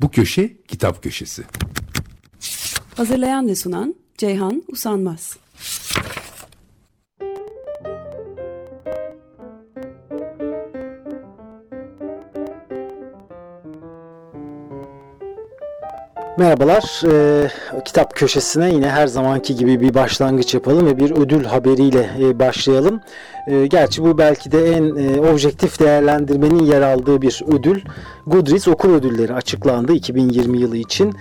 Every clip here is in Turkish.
Bu köşe kitap köşesi. Hazırlayan ve sunan Ceyhan Usanmaz. Merhabalar, e, kitap köşesine yine her zamanki gibi bir başlangıç yapalım ve bir ödül haberiyle e, başlayalım. E, gerçi bu belki de en e, objektif değerlendirmenin yer aldığı bir ödül. Goodreads okur ödülleri açıklandı 2020 yılı için.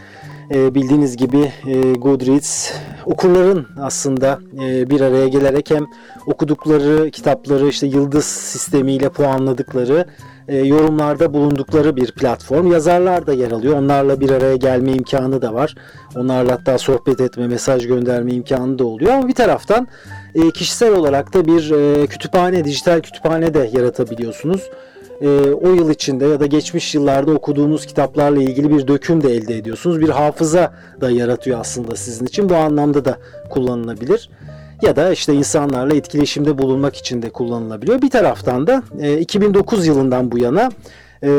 E, bildiğiniz gibi e, Goodreads okurların aslında e, bir araya gelerek hem okudukları kitapları işte yıldız sistemiyle puanladıkları e, yorumlarda bulundukları bir platform. Yazarlar da yer alıyor. Onlarla bir araya gelme imkanı da var. Onlarla hatta sohbet etme, mesaj gönderme imkanı da oluyor. Ama bir taraftan e, kişisel olarak da bir e, kütüphane, dijital kütüphane de yaratabiliyorsunuz. E, o yıl içinde ya da geçmiş yıllarda okuduğunuz kitaplarla ilgili bir döküm de elde ediyorsunuz. Bir hafıza da yaratıyor aslında sizin için. Bu anlamda da kullanılabilir ya da işte insanlarla etkileşimde bulunmak için de kullanılabiliyor. Bir taraftan da e, 2009 yılından bu yana e,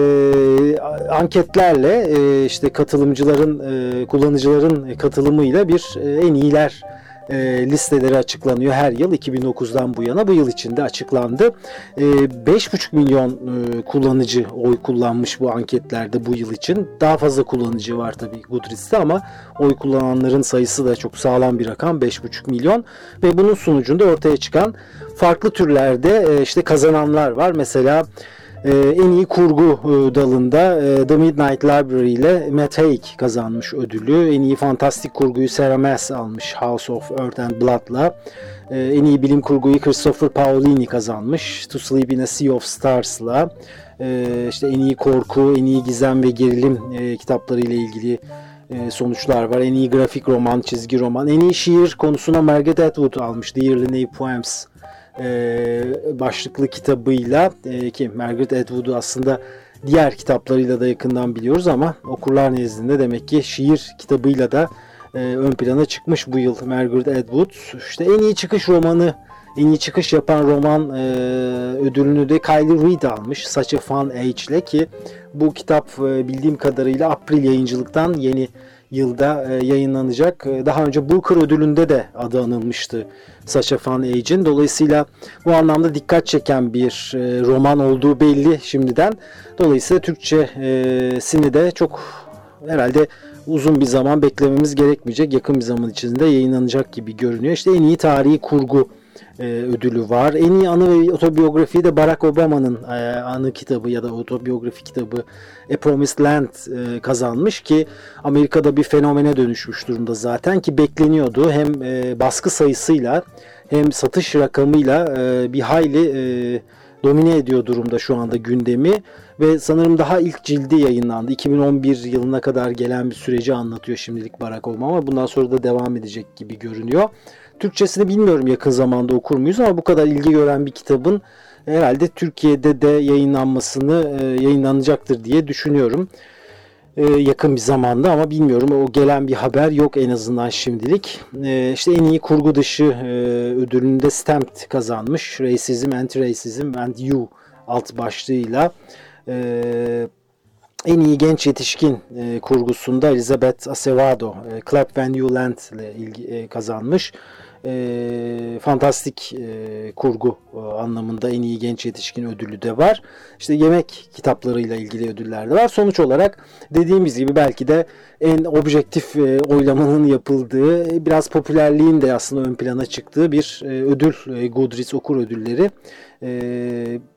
anketlerle e, işte katılımcıların, e, kullanıcıların katılımıyla bir e, en iyiler e, listeleri açıklanıyor her yıl 2009'dan bu yana bu yıl içinde açıklandı. E, 5,5 milyon e, kullanıcı oy kullanmış bu anketlerde bu yıl için. Daha fazla kullanıcı var tabii Goodreads'te ama oy kullananların sayısı da çok sağlam bir rakam 5,5 milyon ve bunun sonucunda ortaya çıkan farklı türlerde e, işte kazananlar var. Mesela ee, en iyi kurgu e, dalında e, The Midnight Library ile Matt Haig kazanmış ödülü. En iyi fantastik kurguyu Sarah Maas almış House of Earth and Blood'la. Ee, en iyi bilim kurguyu Christopher Paolini kazanmış To Sleep in a Sea of Stars'la. Ee, işte en iyi korku, en iyi gizem ve gerilim e, kitapları ile ilgili sonuçlar var. En iyi grafik roman, çizgi roman. En iyi şiir konusuna Margaret Atwood almış. Yearly New Poems e, başlıklı kitabıyla e, ki Margaret Atwood'u aslında diğer kitaplarıyla da yakından biliyoruz ama okurlar nezdinde demek ki şiir kitabıyla da e, ön plana çıkmış bu yıl Margaret Atwood. İşte en iyi çıkış romanı, en iyi çıkış yapan roman e, ödülünü de Kylie Reid almış. Such a Fun Age ile ki bu kitap e, bildiğim kadarıyla April yayıncılıktan yeni yılda e, yayınlanacak. E, daha önce Booker ödülünde de adı anılmıştı Sacha Van Age'in. Dolayısıyla bu anlamda dikkat çeken bir e, roman olduğu belli şimdiden. Dolayısıyla Türkçesini de çok herhalde uzun bir zaman beklememiz gerekmeyecek. Yakın bir zaman içinde yayınlanacak gibi görünüyor. İşte en iyi tarihi kurgu e, ödülü var. En iyi anı ve otobiyografi de Barack Obama'nın e, anı kitabı ya da otobiyografi kitabı A Promised Land e, kazanmış ki Amerika'da bir fenomene dönüşmüş durumda zaten ki bekleniyordu. Hem e, baskı sayısıyla hem satış rakamıyla e, bir hayli e, domine ediyor durumda şu anda gündemi ve sanırım daha ilk cildi yayınlandı. 2011 yılına kadar gelen bir süreci anlatıyor şimdilik Barack Obama. Bundan sonra da devam edecek gibi görünüyor. Türkçesini bilmiyorum yakın zamanda okur muyuz ama bu kadar ilgi gören bir kitabın herhalde Türkiye'de de yayınlanmasını e, yayınlanacaktır diye düşünüyorum. E, yakın bir zamanda ama bilmiyorum o gelen bir haber yok en azından şimdilik. E, işte en iyi kurgu dışı ödülünde Stamped kazanmış. Racism, Anti-Racism and You alt başlığıyla. En iyi genç yetişkin kurgusunda Elizabeth Acevedo, Clap When You Land ile ilgi, kazanmış e, fantastik e, kurgu e, anlamında en iyi genç yetişkin ödülü de var. İşte yemek kitaplarıyla ilgili ödüller de var. Sonuç olarak dediğimiz gibi belki de en objektif e, oylamanın yapıldığı, biraz popülerliğin de aslında ön plana çıktığı bir e, ödül, e, Goodreads okur ödülleri. E,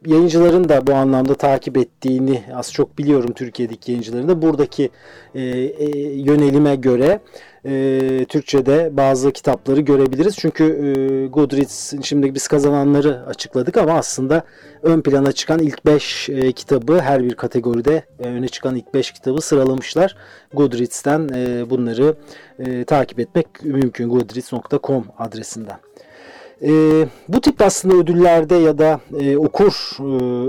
yayıncıların da bu anlamda takip ettiğini az çok biliyorum Türkiye'deki yayıncıların da. Buradaki e, e, yönelime göre e, Türkçe'de bazı kitapları görebiliriz. Çünkü e, Goodreads şimdi biz kazananları açıkladık ama aslında ön plana çıkan ilk 5 e, kitabı her bir kategoride e, öne çıkan ilk 5 kitabı sıralamışlar. Goodreads'ten e, bunları e, takip etmek mümkün. goodreads.com adresinden. E, bu tip aslında ödüllerde ya da e, okur e,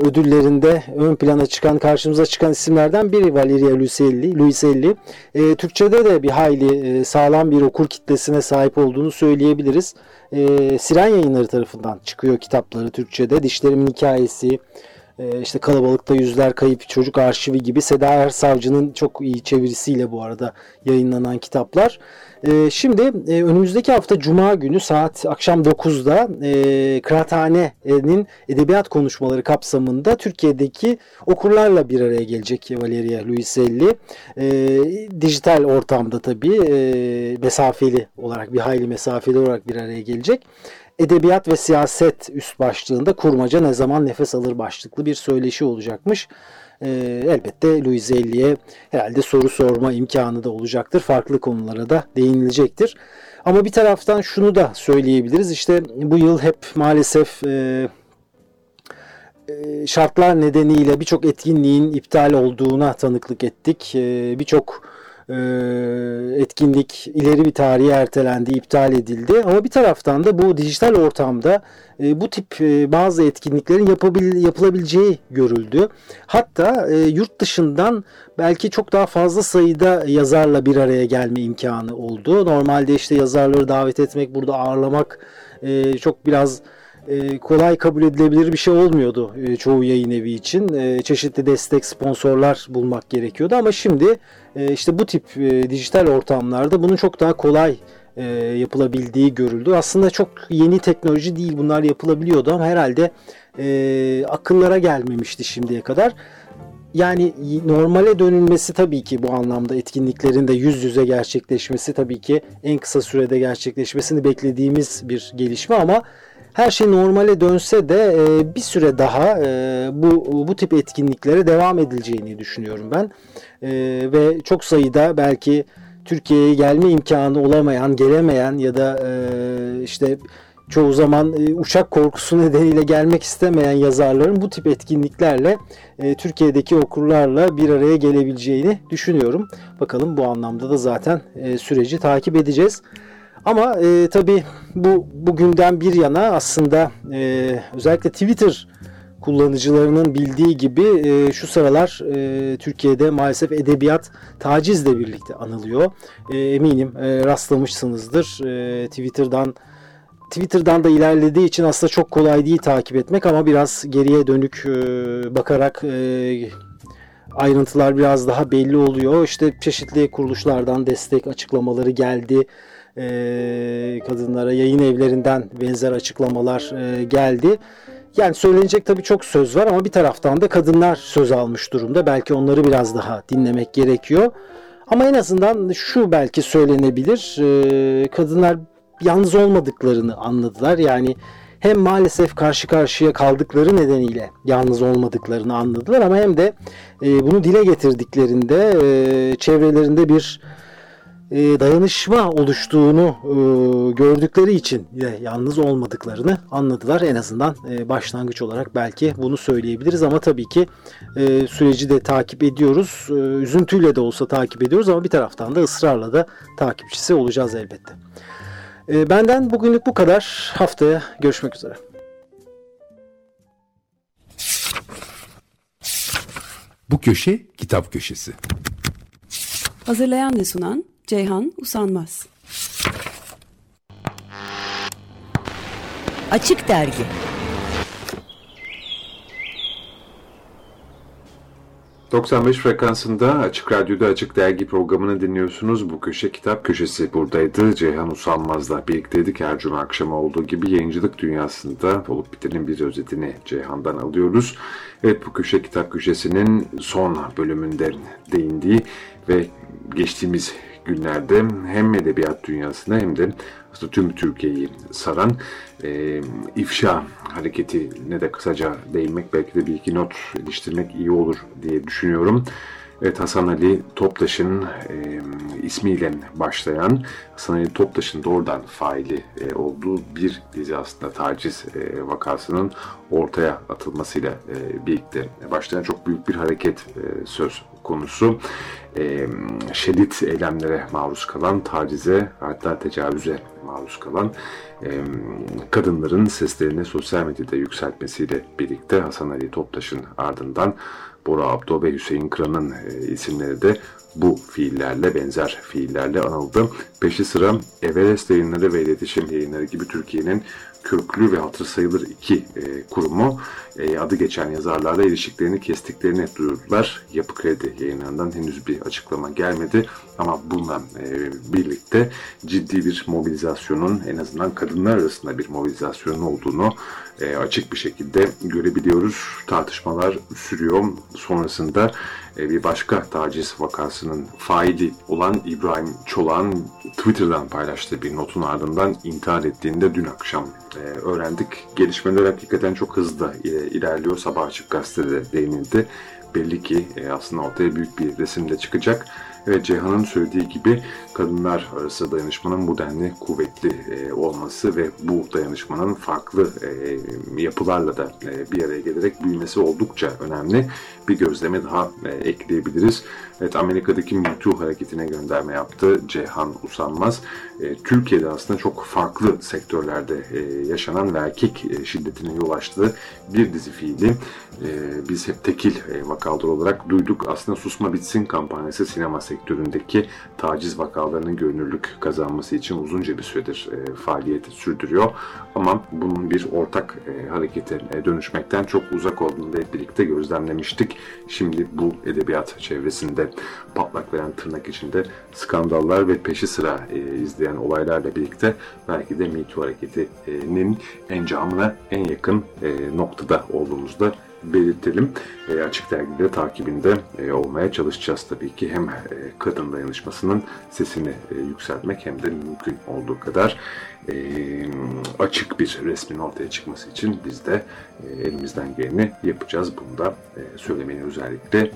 ödüllerinde ön plana çıkan, karşımıza çıkan isimlerden biri Valeria Luiselli. Luiselli. E, Türkçe'de de bir hayli e, sağlam bir okur kitlesine sahip olduğunu söyleyebiliriz. E, Siren yayınları tarafından çıkıyor kitapları Türkçe'de. Dişlerimin Hikayesi, işte kalabalıkta yüzler kayıp çocuk arşivi gibi Seda Ersavcı'nın çok iyi çevirisiyle bu arada yayınlanan kitaplar. E, şimdi e, önümüzdeki hafta Cuma günü saat akşam 9'da e, Kıraathane'nin edebiyat konuşmaları kapsamında Türkiye'deki okurlarla bir araya gelecek Valeria Luiselli. E, dijital ortamda tabii e, mesafeli olarak bir hayli mesafeli olarak bir araya gelecek. Edebiyat ve siyaset üst başlığında kurmaca ne zaman nefes alır başlıklı bir söyleşi olacakmış. Ee, elbette Luizelli'ye herhalde soru sorma imkanı da olacaktır. Farklı konulara da değinilecektir. Ama bir taraftan şunu da söyleyebiliriz. İşte bu yıl hep maalesef e, e şartlar nedeniyle birçok etkinliğin iptal olduğuna tanıklık ettik. E, birçok e, etkinlik ileri bir tarihe ertelendi, iptal edildi. Ama bir taraftan da bu dijital ortamda e, bu tip e, bazı etkinliklerin yapabil, yapılabileceği görüldü. Hatta yurt dışından belki çok daha fazla sayıda yazarla bir araya gelme imkanı oldu. Normalde işte yazarları davet etmek, burada ağırlamak çok biraz kolay kabul edilebilir bir şey olmuyordu çoğu yayın evi için. Çeşitli destek, sponsorlar bulmak gerekiyordu ama şimdi e, işte bu tip e, dijital ortamlarda bunun çok daha kolay e, yapılabildiği görüldü. Aslında çok yeni teknoloji değil bunlar yapılabiliyordu ama herhalde e, akıllara gelmemişti şimdiye kadar. Yani normale dönülmesi tabii ki bu anlamda etkinliklerin de yüz yüze gerçekleşmesi tabii ki en kısa sürede gerçekleşmesini beklediğimiz bir gelişme ama her şey normale dönse de e, bir süre daha e, bu bu tip etkinliklere devam edileceğini düşünüyorum ben. E, ve çok sayıda belki Türkiye'ye gelme imkanı olamayan, gelemeyen ya da e, işte çoğu zaman e, uçak korkusu nedeniyle gelmek istemeyen yazarların bu tip etkinliklerle e, Türkiye'deki okurlarla bir araya gelebileceğini düşünüyorum. Bakalım bu anlamda da zaten e, süreci takip edeceğiz. Ama e, tabii bu bugünden bir yana aslında e, özellikle Twitter kullanıcılarının bildiği gibi e, şu sıralar e, Türkiye'de maalesef edebiyat tacizle birlikte anılıyor. E, eminim e, rastlamışsınızdır. E, Twitter'dan Twitter'dan da ilerlediği için aslında çok kolay değil takip etmek ama biraz geriye dönük e, bakarak e, ayrıntılar biraz daha belli oluyor. İşte çeşitli kuruluşlardan destek açıklamaları geldi e, kadınlara yayın evlerinden benzer açıklamalar e, geldi. Yani söylenecek tabii çok söz var ama bir taraftan da kadınlar söz almış durumda. Belki onları biraz daha dinlemek gerekiyor. Ama en azından şu belki söylenebilir. E, kadınlar yalnız olmadıklarını anladılar. Yani hem maalesef karşı karşıya kaldıkları nedeniyle yalnız olmadıklarını anladılar ama hem de e, bunu dile getirdiklerinde e, çevrelerinde bir e, dayanışma oluştuğunu e, gördükleri için yalnız olmadıklarını anladılar. En azından e, başlangıç olarak belki bunu söyleyebiliriz ama tabii ki süreci de takip ediyoruz. Üzüntüyle de olsa takip ediyoruz ama bir taraftan da ısrarla da takipçisi olacağız elbette. Benden bugünlük bu kadar. Haftaya görüşmek üzere. Bu köşe kitap köşesi. Hazırlayan ve sunan Ceyhan Usanmaz. Açık Dergi 95 frekansında Açık Radyo'da Açık Dergi programını dinliyorsunuz. Bu köşe kitap köşesi buradaydı. Ceyhan Usanmaz'la birlikteydik. Her cuma akşamı olduğu gibi yayıncılık dünyasında olup bitenin bir özetini Ceyhan'dan alıyoruz. Evet bu köşe kitap köşesinin son bölümünde değindiği ve geçtiğimiz günlerde hem edebiyat dünyasında hem de aslında tüm Türkiye'yi saran e, ifşa hareketine de kısaca değinmek belki de bir iki not iliştirmek iyi olur diye düşünüyorum. Evet Hasan Ali Toptaş'ın e, ismiyle başlayan Hasan Ali Toptaş'ın doğrudan faili e, olduğu bir dizi aslında taciz e, vakasının ortaya atılmasıyla e, birlikte başlayan çok büyük bir hareket e, söz konusu. E, şiddet eylemlere maruz kalan, tacize hatta tecavüze maruz kalan e, kadınların seslerini sosyal medyada yükseltmesiyle birlikte Hasan Ali Toptaş'ın ardından Bora Abdo ve Hüseyin Kıran'ın e, isimleri de bu fiillerle benzer fiillerle anıldı. Peşi sıra Everest yayınları ve iletişim yayınları gibi Türkiye'nin köklü ve hatır sayılır iki e, kurumu e, adı geçen yazarlarla ilişkilerini kestiklerini duyurdular. Yapı Kredi yayınlarından henüz bir açıklama gelmedi ama bununla e, birlikte ciddi bir mobilizasyonun en azından kadınlar arasında bir mobilizasyonun olduğunu e, açık bir şekilde görebiliyoruz. Tartışmalar sürüyor. Sonrasında bir başka taciz vakasının faili olan İbrahim Çolak'ın Twitter'dan paylaştığı bir notun ardından intihar ettiğinde dün akşam e, öğrendik. Gelişmeler hakikaten çok hızlı e, ilerliyor. Sabah açık gazetede değinildi. Belli ki e, aslında ortaya büyük bir resimde çıkacak. Evet Ceyhan'ın söylediği gibi kadınlar arası dayanışmanın bu denli kuvvetli e, olması ve bu dayanışmanın farklı e, yapılarla da e, bir araya gelerek büyümesi oldukça önemli. Bir gözleme daha e, ekleyebiliriz. Evet Amerika'daki Me Too hareketine gönderme yaptı Ceyhan Usanmaz. E, Türkiye'de aslında çok farklı sektörlerde e, yaşanan ve erkek e, şiddetine yol açtığı bir dizi fiili e, biz hep tekil e, vakalar olarak duyduk. Aslında Susma Bitsin kampanyası sinema sektöründeki taciz vakalarının görünürlük kazanması için uzunca bir süredir e, faaliyeti sürdürüyor. Ama bunun bir ortak e, harekete e, dönüşmekten çok uzak olduğunu da hep birlikte gözlemlemiştik. Şimdi bu edebiyat çevresinde patlak veren tırnak içinde skandallar ve peşi sıra e, izleyen olaylarla birlikte belki de Me Too hareketinin encamına en yakın e, noktada olduğumuzda belirtelim. E, açık dergide takibinde e, olmaya çalışacağız tabii ki. Hem e, kadın dayanışmasının sesini e, yükseltmek hem de mümkün olduğu kadar e, açık bir resmin ortaya çıkması için biz de e, elimizden geleni yapacağız. Bunu da e, söylemeyi özellikle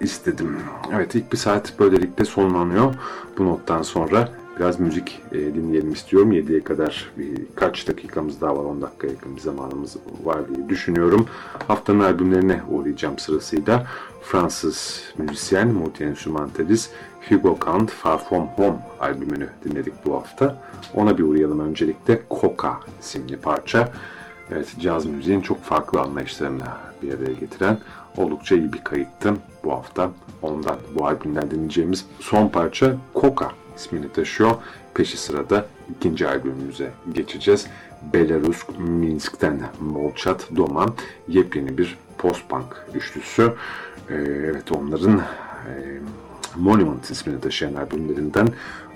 istedim. Evet ilk bir saat böylelikle sonlanıyor. Bu nottan sonra biraz müzik e, dinleyelim istiyorum. 7'ye kadar birkaç dakikamız daha var. 10 dakika yakın bir zamanımız var diye düşünüyorum. Haftanın albümlerine uğrayacağım sırasıyla. Fransız müzisyen, multi-enstrümantalist Hugo Kant Far From Home albümünü dinledik bu hafta. Ona bir uğrayalım öncelikle. Coca isimli parça. Evet, caz müziğin çok farklı anlayışlarını bir araya getiren oldukça iyi bir kayıttı bu hafta. Ondan bu albümden dinleyeceğimiz son parça Coca ismini taşıyor. Peşi sırada ikinci albümümüze geçeceğiz. Belarus Minsk'ten Molchat Doma yepyeni bir post-punk üçlüsü. Ee, evet onların e, Monument ismini taşıyan albümlerinden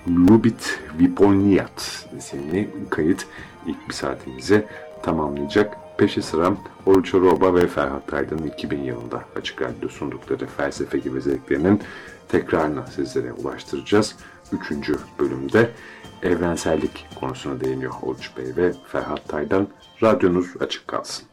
Lubit Viponiat isimli kayıt ilk bir saatimizi tamamlayacak. Peşi sıra Oruç Roba ve Ferhat Taylan'ın 2000 yılında Açık Radyo sundukları felsefe gibi zevklerinin tekrarını sizlere ulaştıracağız. Üçüncü bölümde evrensellik konusuna değiniyor Oruç Bey ve Ferhat Taylan. Radyonuz açık kalsın.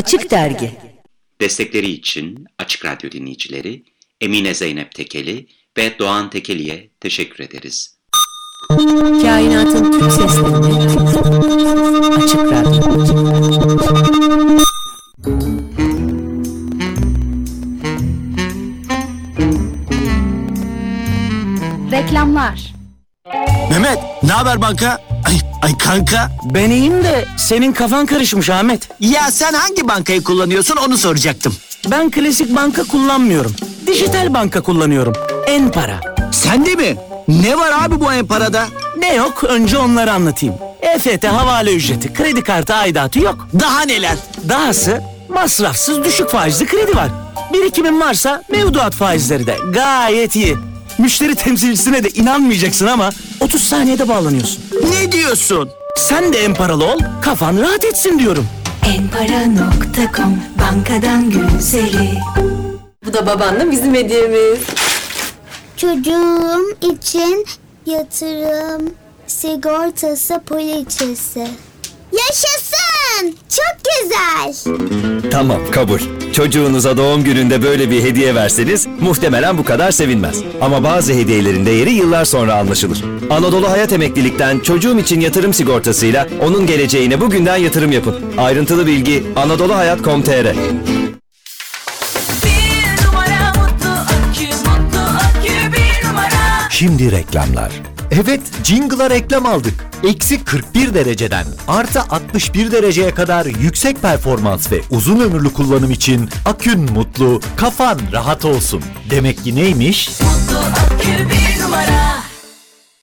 Açık Dergi. Destekleri için Açık Radyo dinleyicileri Emine Zeynep Tekeli ve Doğan Tekeli'ye teşekkür ederiz. Kainatın tüm seslerini Açık Radyo. Reklamlar Mehmet, ne haber banka? Ay, ay kanka. Ben iyiyim de senin kafan karışmış Ahmet. Ya sen hangi bankayı kullanıyorsun onu soracaktım. Ben klasik banka kullanmıyorum. Dijital banka kullanıyorum. En para. Sen de mi? Ne var abi bu en parada? Ne yok önce onları anlatayım. EFT havale ücreti, kredi kartı aidatı yok. Daha neler? Dahası masrafsız düşük faizli kredi var. Birikimin varsa mevduat faizleri de gayet iyi. Müşteri temsilcisine de inanmayacaksın ama 30 saniyede bağlanıyorsun. Ne diyorsun? Sen de en paralı ol, kafan rahat etsin diyorum. Enpara.com bankadan güzeli. Bu da babanla bizim hediyemiz. Çocuğum için yatırım sigortası poliçesi. Yaşasın! Çok güzel. Tamam kabul. Çocuğunuza doğum gününde böyle bir hediye verseniz muhtemelen bu kadar sevinmez. Ama bazı hediyelerin değeri yıllar sonra anlaşılır. Anadolu Hayat Emeklilik'ten çocuğum için yatırım sigortasıyla onun geleceğine bugünden yatırım yapın. Ayrıntılı bilgi anadoluhayat.com.tr Şimdi reklamlar. Evet, Jingle'a reklam aldık. Eksi 41 dereceden artı 61 dereceye kadar yüksek performans ve uzun ömürlü kullanım için akün mutlu, kafan rahat olsun. Demek ki neymiş?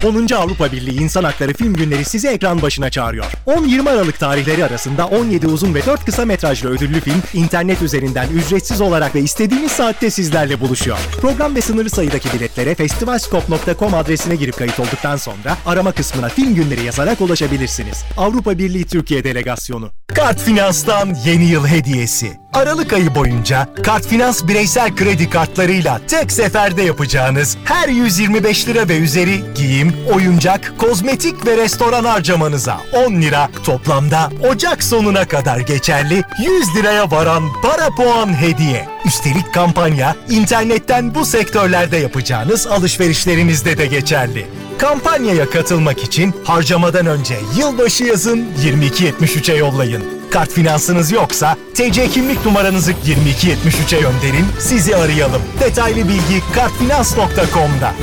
10. Avrupa Birliği İnsan Hakları Film Günleri sizi ekran başına çağırıyor. 10-20 Aralık tarihleri arasında 17 uzun ve 4 kısa metrajlı ödüllü film internet üzerinden ücretsiz olarak ve istediğiniz saatte sizlerle buluşuyor. Program ve sınırlı sayıdaki biletlere festivalscope.com adresine girip kayıt olduktan sonra arama kısmına film günleri yazarak ulaşabilirsiniz. Avrupa Birliği Türkiye Delegasyonu. Kart Finans'tan yeni yıl hediyesi. Aralık ayı boyunca Kart Finans bireysel kredi kartlarıyla tek seferde yapacağınız her 125 lira ve üzeri giyim, oyuncak, kozmetik ve restoran harcamanıza 10 lira toplamda Ocak sonuna kadar geçerli 100 liraya varan para puan hediye. Üstelik kampanya internetten bu sektörlerde yapacağınız alışverişlerinizde de geçerli. Kampanyaya katılmak için harcamadan önce yılbaşı yazın 2273'e yollayın. Kart finansınız yoksa TC kimlik numaranızı 2273'e gönderin, sizi arayalım. Detaylı bilgi kartfinans.com'da.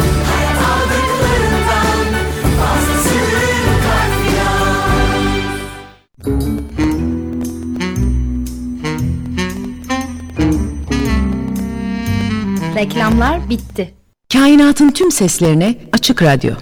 Reklamlar bitti. Kainatın tüm seslerini Açık Radyo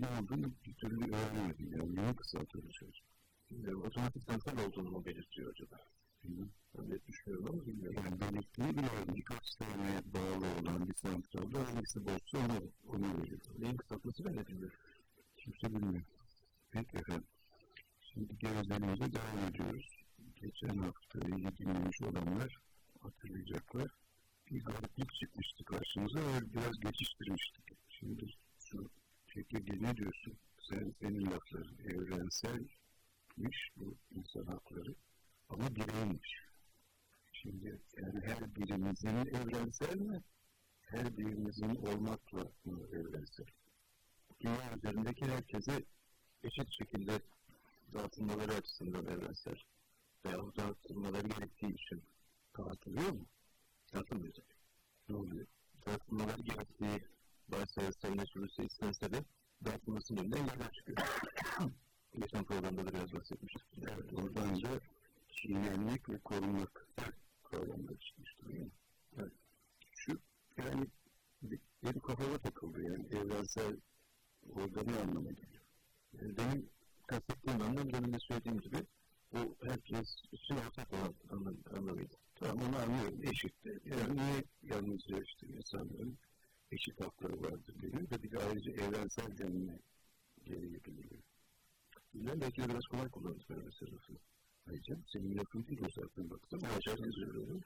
ne olduğunu bir türlü öğrenemedim. Yani neyi kısaltılacak? Bilmiyorum. Otomatik sensör olduğunu mu belirtiyor acaba? Bilmiyorum. Ben de düşünüyorum ama bilmiyorum. Yani belirttiğini biliyorum. Birkaç tane bağlı olan bir santralda hangisi boşsa onu, onu veriyor. Neyin kısaltması ben de bilmiyorum. Kimse bilmiyor. Peki efendim. Şimdi gevezelerimize devam ediyoruz. Geçen hafta iyi dinlemiş olanlar hatırlayacaklar. Bir gariplik çıkmıştı karşımıza ve biraz geçiştirmiştik. Şimdi şu ne diyorsun? Sen, senin lafların evrenselmiş bu insan hakları ama bireymiş. Şimdi yani her birimizin evrensel mi? Her birimizin olmakla mı evrensel? Dünya üzerindeki herkese eşit şekilde dağıtılmaları açısından evrensel veya dağıtılmaları gerektiği için dağıtılıyor mu? Dağıtılmayacak. Ne oluyor? Dağıtılmaları gerektiği varsayılsa mesulüse istense de dağıtılmasının önünden yerler çıkıyor. Geçen programda da biraz bahsetmiştik. Evet, oradan da çiğnenmek ve korunmak kavramları çıkmıştır. Yani. Evet. Şu yani benim kafama takıldı yani evrensel orada ne anlama geliyor? Yani benim kastettiğim anlam demin de söylediğim gibi bu herkes için ortak olan anlam, anlamıydı. Tamam onu anlıyorum. Eşittir. Yani niye yalnızca işte insanların eşit hakları vardır deniyor da bir de ayrıca evrensel denilme gereği duyuluyor. Bilmem belki biraz kolay kullanırız evrensel lafı. Ayrıca senin lafın değil o zaten baksana. Aşağıdan söylüyorum.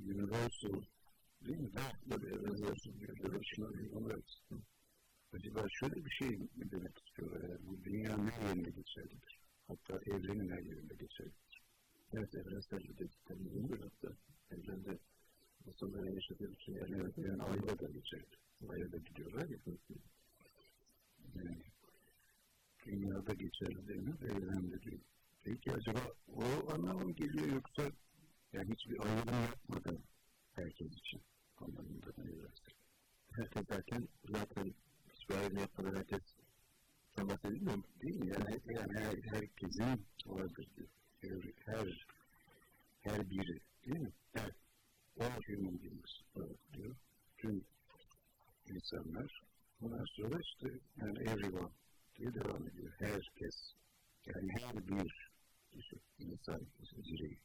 Universal değil mi? Böyle evrensel diyor. Relational human rights. Acaba şöyle bir şey mi demek istiyorlar? Yani bu dünyanın her yerinde geçerlidir. Hatta evrenin her yerinde geçerlidir. Evet evrensel bir dediklerini bulunur. Hatta evrende insanların yaşadığı için yerlerde yani ayda da geçerli. Ayda da gidiyorlar ya. Yani dünyada geçerli deniyor, evrende diyor. Peki acaba o anlamı mı geliyor yoksa yani hiçbir ayrım yapmadan herkes için anlamında mı evrensel? Herkes derken zaten hiçbir ayrım yapmadan herkes sen bahsedilmiyor mu? Değil mi? Yani, yani her, herkesin vardır diyor. Her, her biri değil mi? Evet. All human beings diyor. Tüm insanlar. Ondan sonra işte yani everyone diye devam ediyor. Herkes. Yani her bir işte, insan, işte, birey.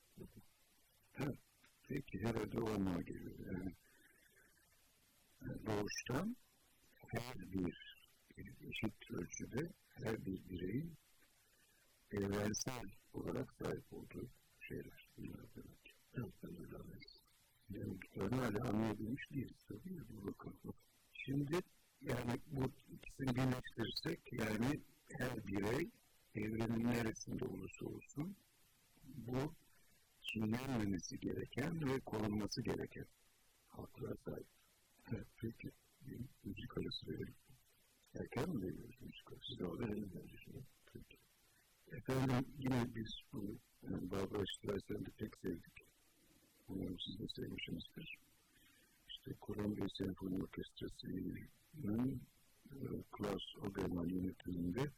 Ha, peki herhalde o anlama geliyor. Yani, yani doğuştan her bir eşit ölçüde her bir bireyin evrensel olarak sahip olduğu şeyler. Bunlar demek. Evet, ben. Yani hala anlayabilmiş değiliz tabii. Bu bakalım. Şimdi yani bu ikisini birleştirirsek yani her birey evrenin neresinde olursa olsun bu çiğnenmemesi gereken ve korunması gereken haklara sahip. Evet, peki. Bir müzik arası verelim. Erken mi veriyoruz müzik arası? Siz de o verelim ben düşünüyorum. Peki. Efendim yine biz bu yani Barbara Streisand'ı pek sevdik. Umarım siz de sevmişsinizdir. İşte Kolombiya Senfoni Orkestrası'nın e, Klaus Ogerman yönetiminde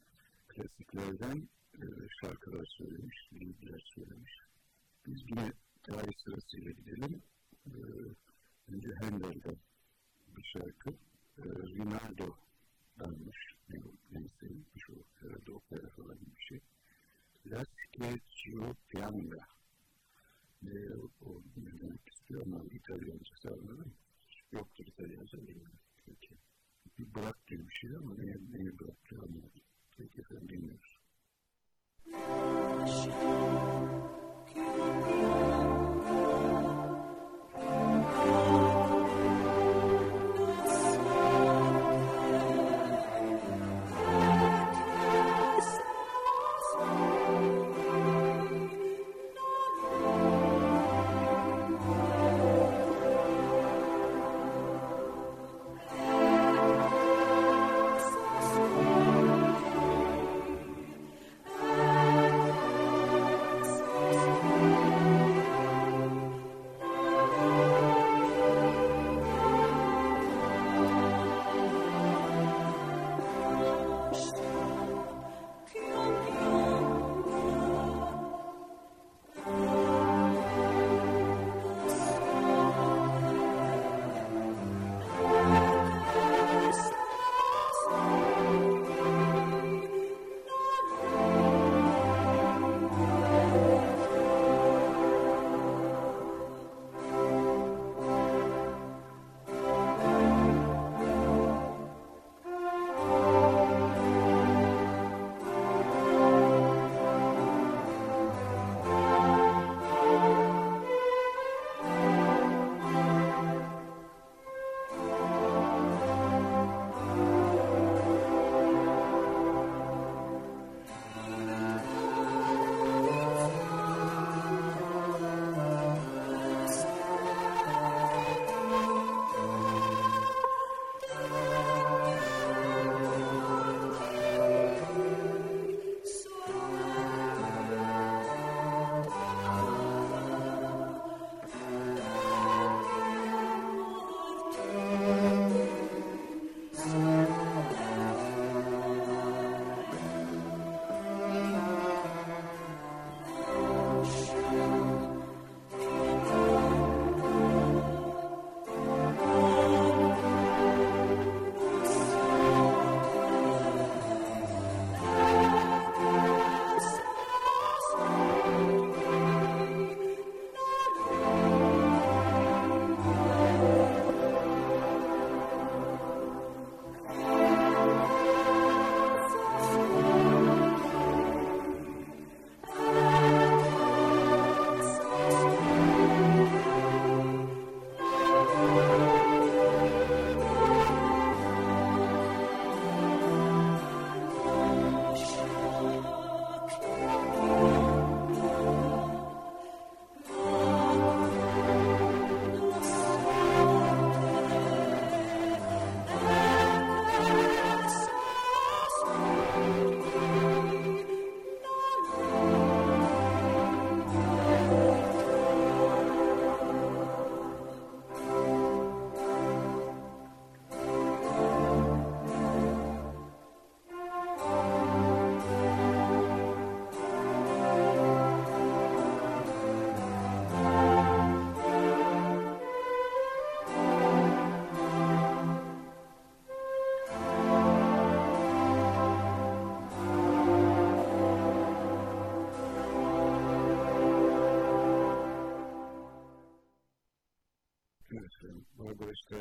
klasiklerden e, şarkılar söylemiş, liedler söylemiş. Biz yine tarih sırasıyla gidelim. E, önce Handel'den bir şarkı. E, Rinaldo'danmış. Neyse, o herhalde opera falan bir şey. La Sketchio Pianga. E, o demek istiyor ama İtalyanca sanırım. Yoktur İtalyanca bilmiyorum. Peki. Bir bırak gibi bir şey ama neye, neye bırakıyor anlamadım. Peki efendim dinliyoruz. Thank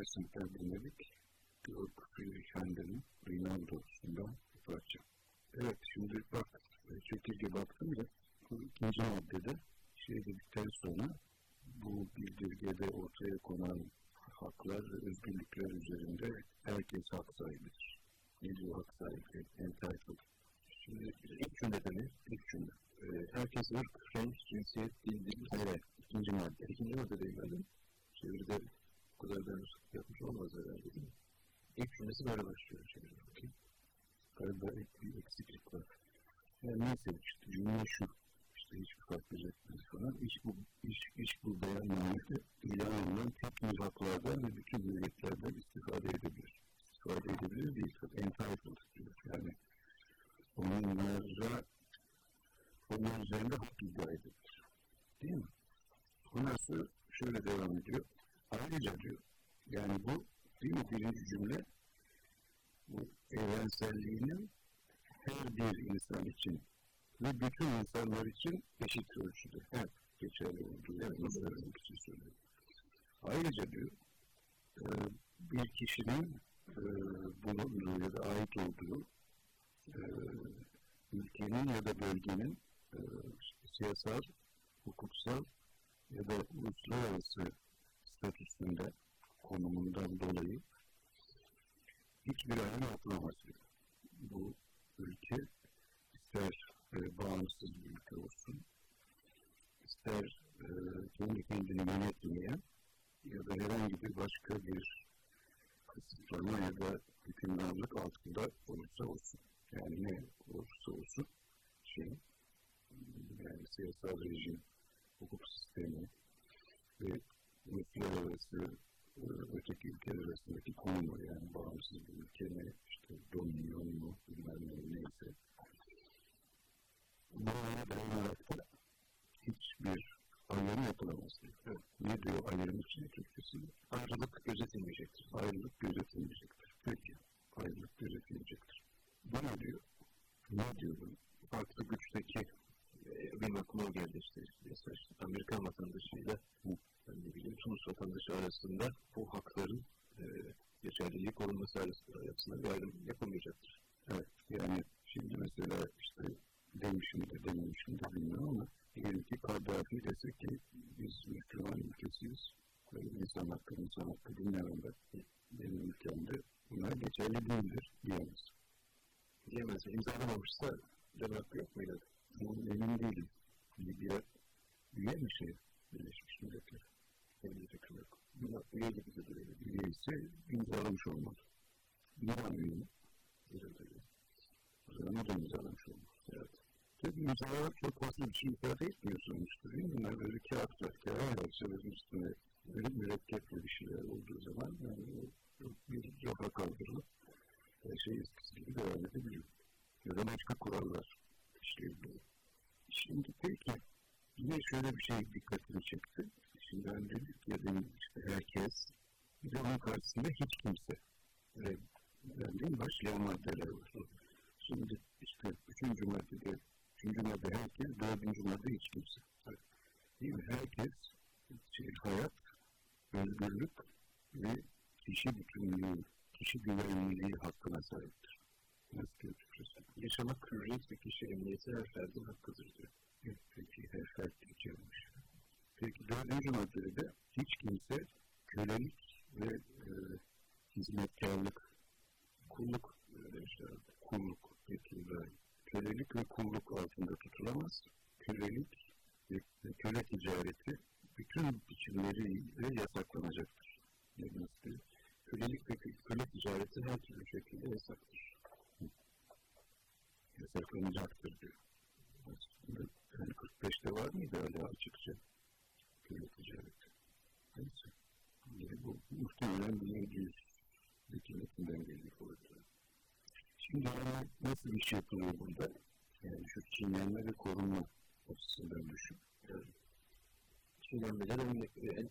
kesinlikle dinledik. Georg Friedrich Handel'in Rinaldo'sundan bir parça. Evet şimdi bak çekirge baktım da bu ikinci maddede şey dedikten sonra bu bildirgede ortaya konan haklar ve özgürlükler üzerinde herkes hak sahibidir. Ne diyor hak sahibi? Entitled. Şimdi ilk cümlede ne? İlk cümle. Ee, herkes ırk, renk, cinsiyet, dil, dil, hayır. İkinci madde. İkinci madde değil mi? Çeviride bu kadar ben yapmış olmaz herhalde değil mi? Cümlesi böyle başlıyor çeviride. Bakayım. Galiba bir eksiklik var. Yani neyse işte cümle şu. İşte hiçbir farklı etmez falan. İş bu, iş, iş bu beyannamede ilan edilen tek bir haklardan ve bütün hürriyetlerden istifade edebilir. İstifade edebilir değil. Entitled diyor. Yani onlara onun üzerinde hak iddia edilir. Değil mi? Ondan sonra şöyle devam ediyor. Ayrıca diyor, yani bu değil mi birinci cümle evrenselliğinin her bir insan için ve bütün insanlar için eşit ölçüde hep geçerli olduğu bunu için söylüyor. Ayrıca diyor, e, bir kişinin e, bulunduğu ya da ait olduğu e, ülkenin ya da bölgenin siyasal, hukuksal ya da uluslararası statüsünde konumundan dolayı hiçbir ayrım yapılamaz diyor. Bu ülke ister e, bağımsız bir ülke olsun, ister e, kendi kendini yönetmeyen ya da herhangi bir başka bir kısıtlama ya da hükümranlık altında olursa olsun. Yani ne olursa olsun şey, yani siyasal rejim, hukuk sistemi ve uluslararası e, öteki ülkeler arasındaki konumu yani bağımsız bir ülke mi, işte dominion mu, bilmem ne neyse. Bunlara dayanarak da hiçbir ayrım yapılamaz diyor. Evet. Ne diyor ayrım için Türkçesi? Ayrılık gözetilmeyecektir. Ayrılık gözetilmeyecektir. Peki. Ayrılık gözetilmeyecektir. Bu ne diyor? Ne diyor bu? Farklı güçteki e, benim aklıma o geldi işte. Mesela işte Amerikan vatandaşıyla ben ne bileyim Tunus vatandaşı arasında bu hakların e, geçerliliği korunması arasında bir ayrım yapılmayacaktır. Evet. Yani şimdi mesela işte demişim de dememişim de bilmiyorum ama diyelim ki Kaddafi dese ki biz Müslüman ülkesiyiz. Böyle insan hakkı, insan hakkı dinlemem ben. Benim ülkemde bunlar geçerli değildir diyemez. Diyemez. İmzalamamışsa hakkı yok muydu? Bunun emin değilim. Libya üye mi şey? Birleşmiş Milletler. Benim fikrim yok. Buna üye gibi de böyle. Üye ise imzalamış olmalı. İran üye mi? İran üye. O zaman o da imzalamış olmalı. Evet. Tabii imzalamak çok fazla bir şey ifade etmiyor sonuçta değil mi? Bunlar böyle kağıtlar, kağıt parçaların üstüne mürekkepli bir şeyler olduğu zaman yani bir rafa kaldırılıp her şey eskisi devam edebiliyor. Ya da başka kurallar işleyebiliyor. Şimdi peki yine şöyle bir şey dikkatimi çekti. Şimdi ben dedik ya benim işte herkes bir de onun karşısında hiç kimse. Değil mi başlayan maddeler var. Şimdi işte üçüncü maddede üçüncü madde herkes, dördüncü madde hiç kimse. Değil mi? Herkes şey, hayat, özgürlük ve kişi bütünlüğü, kişi güvenliği hakkına sahiptir. Nasıl diyor? Yaşamak hürriyet ve kişi emniyeti her ferdin hakkıdır diyor. Peki her fert geçirmiş. Peki dördüncü maddede de hiç kimse kölelik ve e, hizmetkarlık, kulluk, e, işte, kulluk, peki, kölelik ve kulluk altında tutulamaz. Kölelik ve köle ticareti bütün biçimleriyle yasaklanacaktır. Yani kölelik ve köle ticareti her türlü şekilde yasaktır. Yasaklanacaktır diyor. Aslında yani 45'te var mıydı öyle açıkça köle ticareti? Neyse. Yani bu muhtemelen 1700 hükümetinden geldik orada. Şimdi yani nasıl bir şey yapılıyor burada? Yani şu çiğnenme ve korunma açısından düşün. Yani çiğnenmeler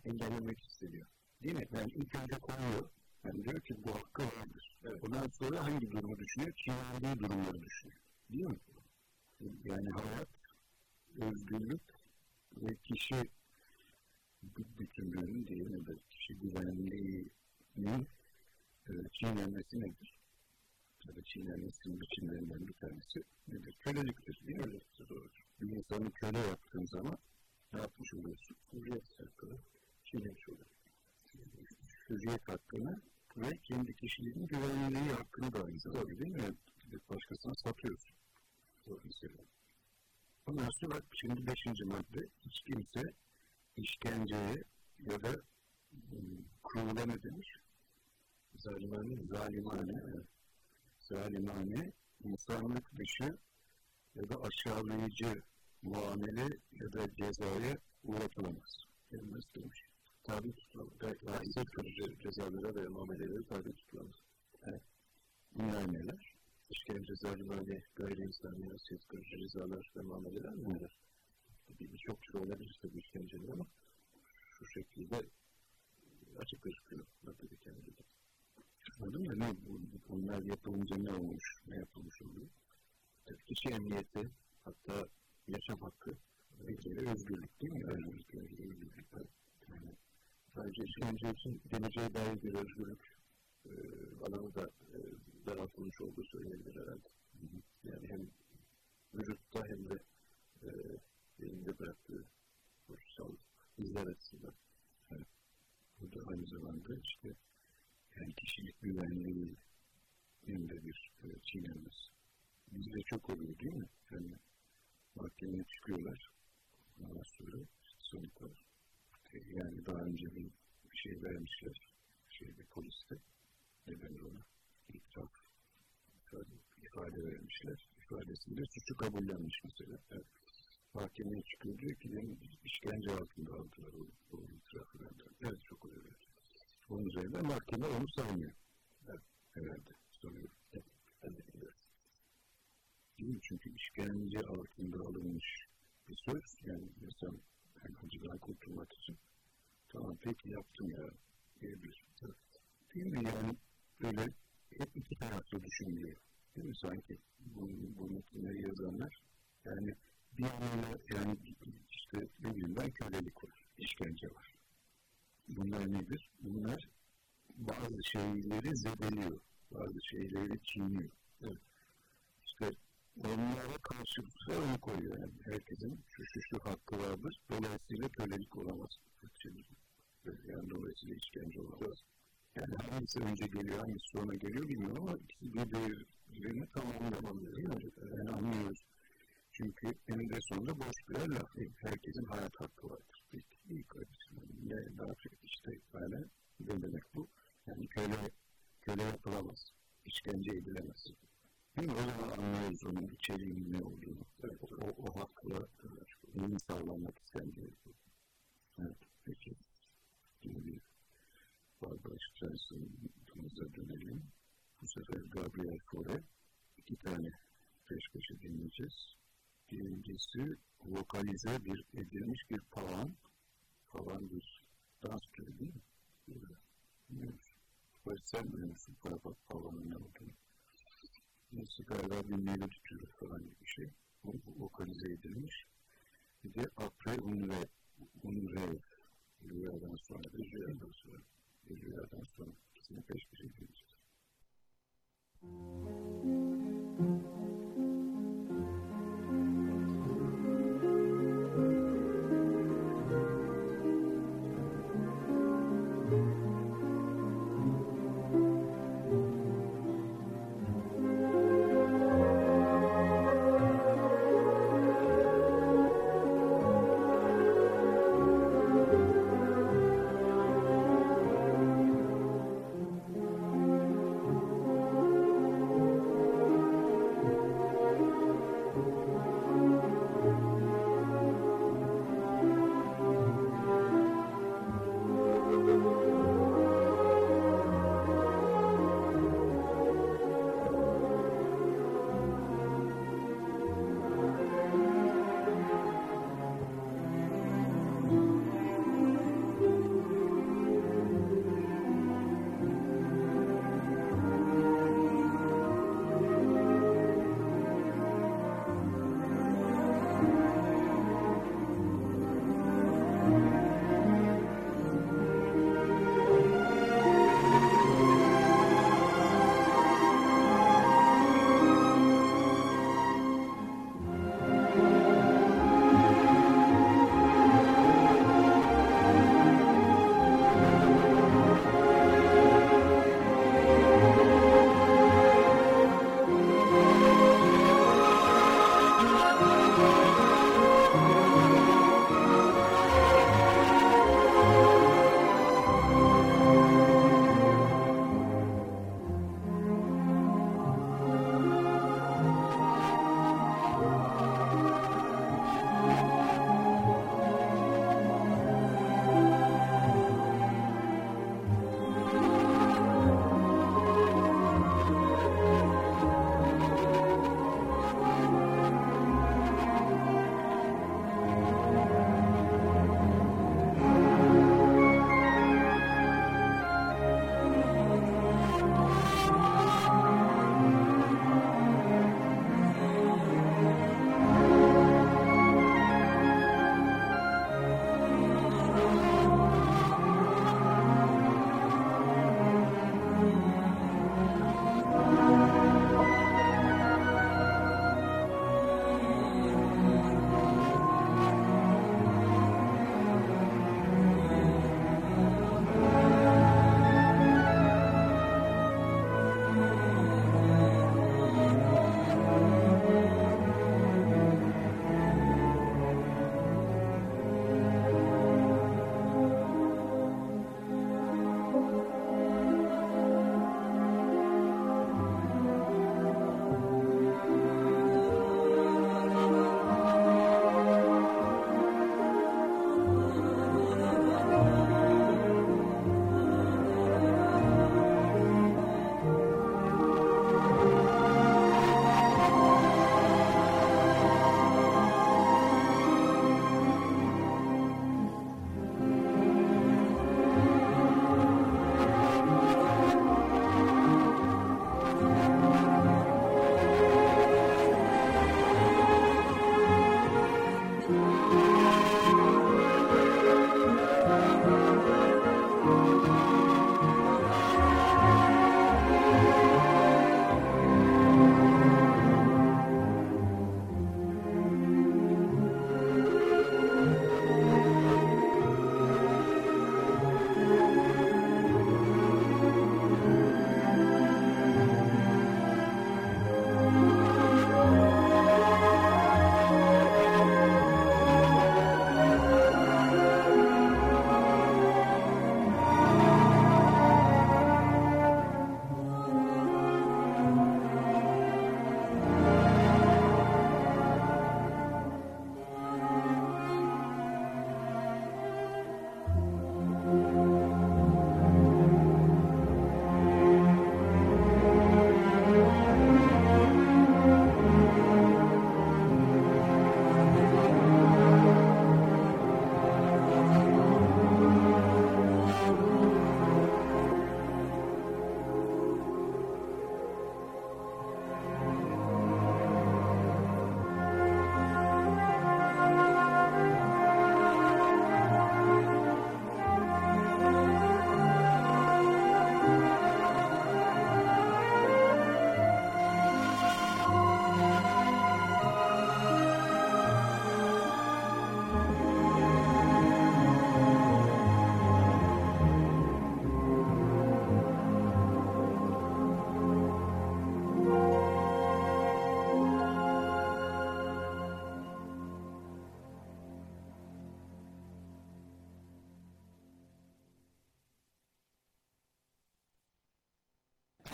engellemek isteniyor. Değil mi? Yani ilk önce konuyor. Yani diyor ki bu hakkı vardır. Evet. Ondan sonra hangi durumu düşünüyor? Çiğnendiği durumları düşünüyor. Değil mi? Yani hayat, özgürlük ve kişi bütünlüğünün diyelim de kişi güvenliği kişiliğin e, çiğnenmesi nedir? Ya da çiğnenmesinin biçimlerinden bir tanesi nedir? Köleliktir. Değil mi? Doğrudur. Bir insanı köle yaptığın zaman ne yapmış oluyorsun? Hürriyet hakkını çiğnemiş oluyorsun. Hürriyet hakkını ve kendi kişiliğinin güvenliği hakkını da aynı zamanda değil mi? Başkasına satıyorsun. O mesela. Ondan sonra şimdi beşinci madde hiç kimse işkenceye ya da kurula ne denir? Zalimane, zalimane, zalimane, insanlık dışı ya da aşağılayıcı muamele ya da cezaya uğratılamaz. Kelimesi demiş. Tabi tutulamaz. Rahatsız kırıcı cezalara ve muamelelere tabi tutulamaz. Evet. Bunlar neler? İşkence, zalimane, gayri insani, hasiyet kırıcı cezalar ve muameleler neler? Birçok tür olabilir tabii işkenceler ama şu şekilde açık gözüküyor. Tabii kendi Anladın mı? Ne, bunlar yapılınca ne olmuş, ne yapılmış oluyor? Kişi emniyeti, hatta yaşam hakkı, bir kere özgürlük değil mi? Özgürlük, özgürlük. Yani, sadece işkence için geleceğe dair bir özgürlük e, alanı da e, daraltılmış olduğu söylenebilir herhalde. Yani hem vücutta hem de e, elinde bıraktığı ruhsal izler açısından. Yani, bu da aynı zamanda işte yani kişilik güvenliği de bir e, çiğnenmesi. Bizde çok oluyor değil mi? Yani mahkemeye çıkıyorlar. Ondan sonra sonuçlar. E, yani daha önce bir şey vermişler. Şeyde poliste. Ne denir ona? İtiraf. ifade vermişler. İfadesinde suçu kabullenmiş mesela. Evet. Mahkemeye çıkıyor diyor ki işkence altında aldılar o, o itirafı benden. Evet çok öyle. Onun üzerinde mahkeme onu savunuyor. Evet, herhalde. Soruyor. Evet, ben de biliyorum. Değil mi? Çünkü işkence altında alınmış bir söz. Yani mesela yani acıdan kurtulmak için. Tamam peki yaptım ya. Diye bir. Değil mi? Yani böyle hep iki taraflı düşünülüyor. Değil mi sanki? Bunu, bu metnleri yazanlar. Yani bir anlamda yani işte ne bileyim ben kölelik var. işkence var. Bunlar nedir? Bunlar bazı şeyleri zedeliyor. Bazı şeyleri çiğniyor. Evet. İşte onlara karşı onu koyuyor. Yani herkesin şu şu şu hakkı vardır. Dolayısıyla kölelik olamaz. Yani dolayısıyla işkence olamaz. Yani hangisi önce geliyor, hangisi sonra geliyor bilmiyorum ama ikisi birbirini tamamlamamız değil mi? Yani anlıyoruz. Çünkü eninde sonunda boş birer laf. Herkesin hayat hakkı vardır. Peki, iyi kardeşim. Ne, ne yapacak işte yani ne demek bu? Yani köle, köle yapılamaz. İşkence edilemez. Değil mi? O zaman anlıyoruz onun içeriğinin ne olduğunu. Evet, o, o hakla neyin sağlanmak istendiği. Evet, peki. Şimdi bir Barbaş Johnson'ımıza dönelim. Bu sefer Gabriel Fauré. iki tane peş peşe dinleyeceğiz. Birincisi vokalize bir edilmiş bir pavan. Pavan bir dans türü değil mi? Bilmiyor musun? Sen biliyor musun pavanın ne olduğunu? Neyse galiba bir melodi türü falan gibi bir şey. O, vokalize edilmiş. Bir de apre unre,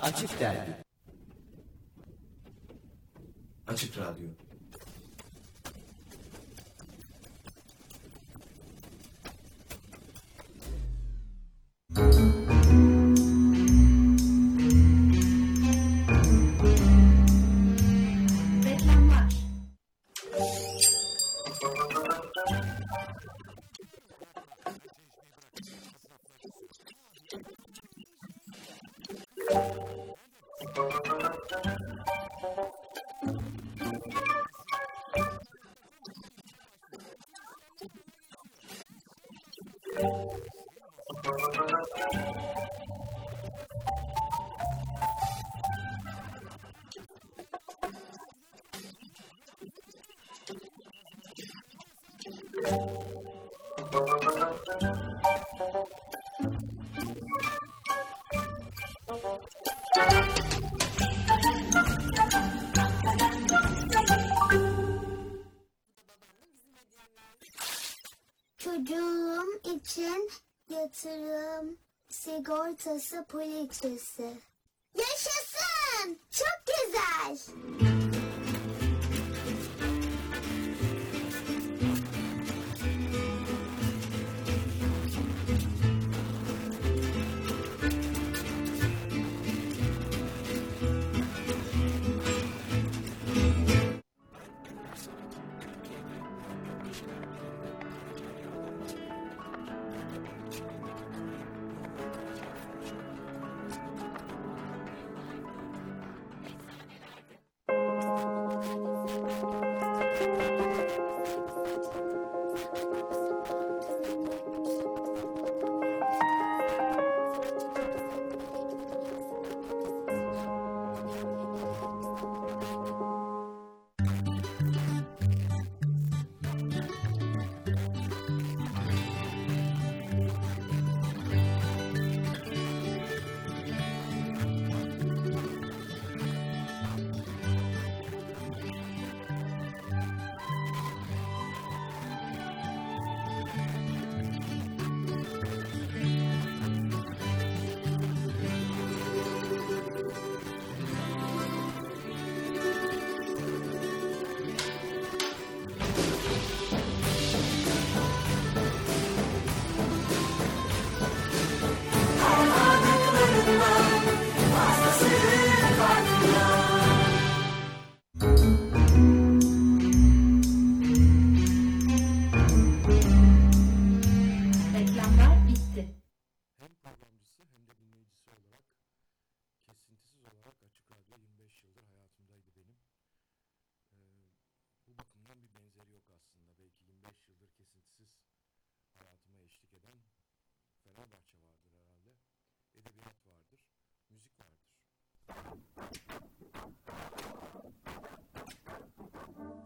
Açık Dergi Açık Radyo. Sigortası Politçesi. Yaşasın! Çok güzel!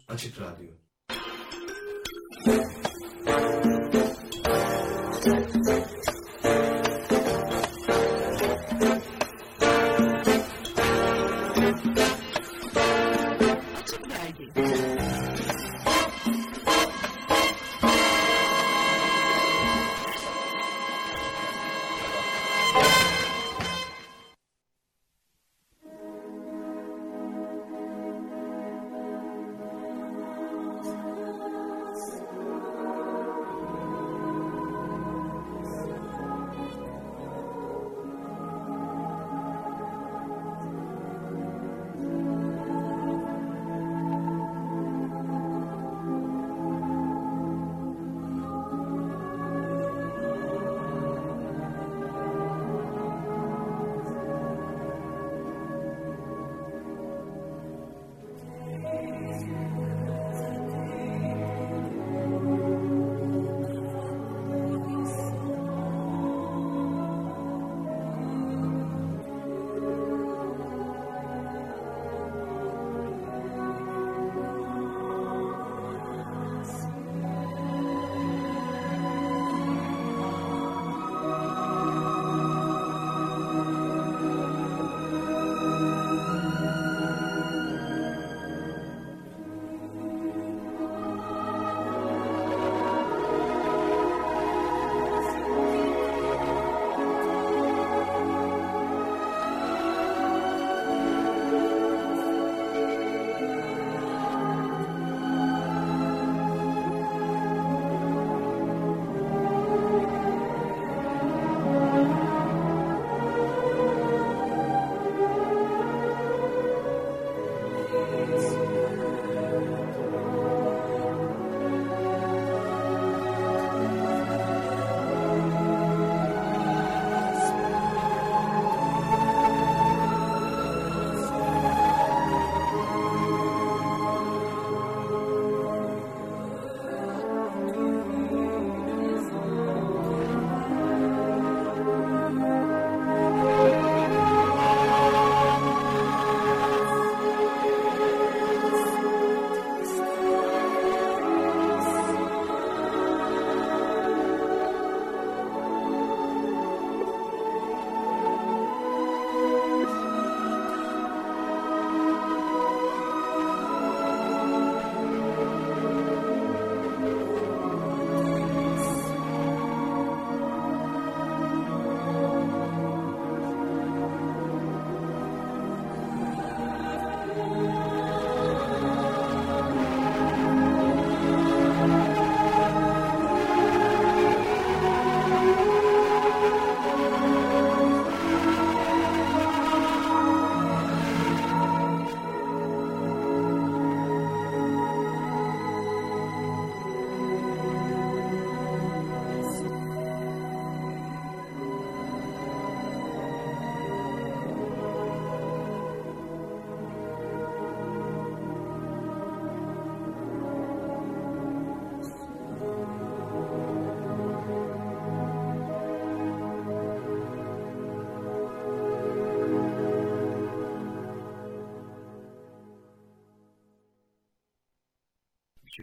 Açık Radyo.